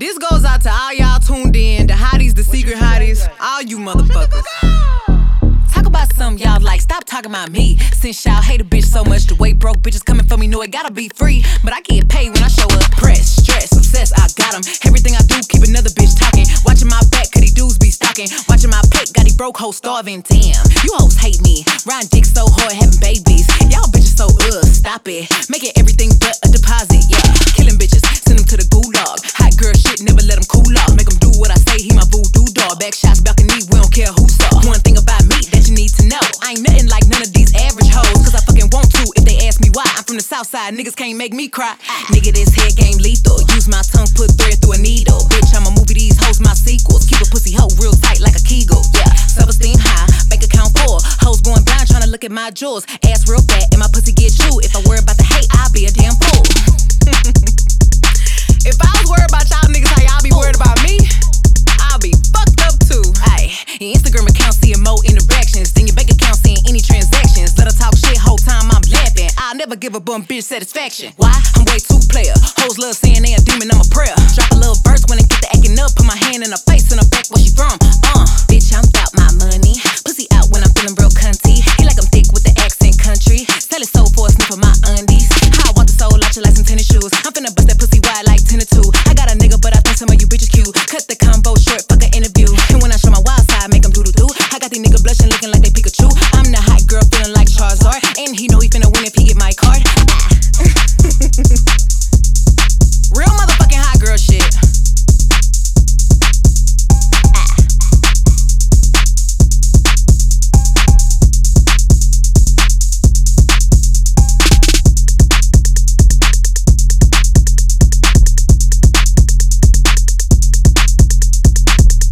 This goes out to all y'all tuned in, the hotties, the secret hotties, all you motherfuckers. Talk about something y'all like, stop talking about me. Since y'all hate a bitch so much, the way broke bitches coming for me know it gotta be free. But I get paid when I show up. Press, stress, obsessed, I got got 'em. Everything I do, keep another bitch talking. Watching my back, cause these dudes be stalking. Watching my plate, got these broke hoes starving. Damn, you hoes hate me. Riding dick so hard, having babies. Y'all bitches so ugh, stop it. Making everything but a deposit, yeah. Killing bitches, send them to the gulag. Balcony, we don't care who saw. One thing about me that you need to know. I ain't nothing like none of these average hoes. Cause I fucking want to if they ask me why. I'm from the south side, niggas can't make me cry. Nigga, this head game lethal. Use my tongue, put thread through a needle. Bitch, I'ma movie these hoes, my sequels. Keep a pussy hoe real tight like a kegel. Yeah, self esteem high, bank account full. Hoes going blind trying to look at my jewels. Ass real fat, and my pussy get chewed. If I worry about the hate, I'll be a damn fool. Account seeing more interactions than your bank account seeing any transactions. Let her talk shit whole time I'm laughing. I'll never give a bum bitch satisfaction. Why? I'm way too player. Hoes love saying they a demon, I'm a prayer. Drop a little verse when they get to acting up. Put my hand in her face and her back where she from. Uh, bitch, I'm about my money. Pussy out when I'm feeling real cunty. He like I'm thick with the accent country. Sell his soul for a sniff of my undies. How I want the soul out you like some tennis shoes. I'm finna bust that pussy looking like they Pikachu. I'm the hot girl feeling like Charizard. And he know he finna win if he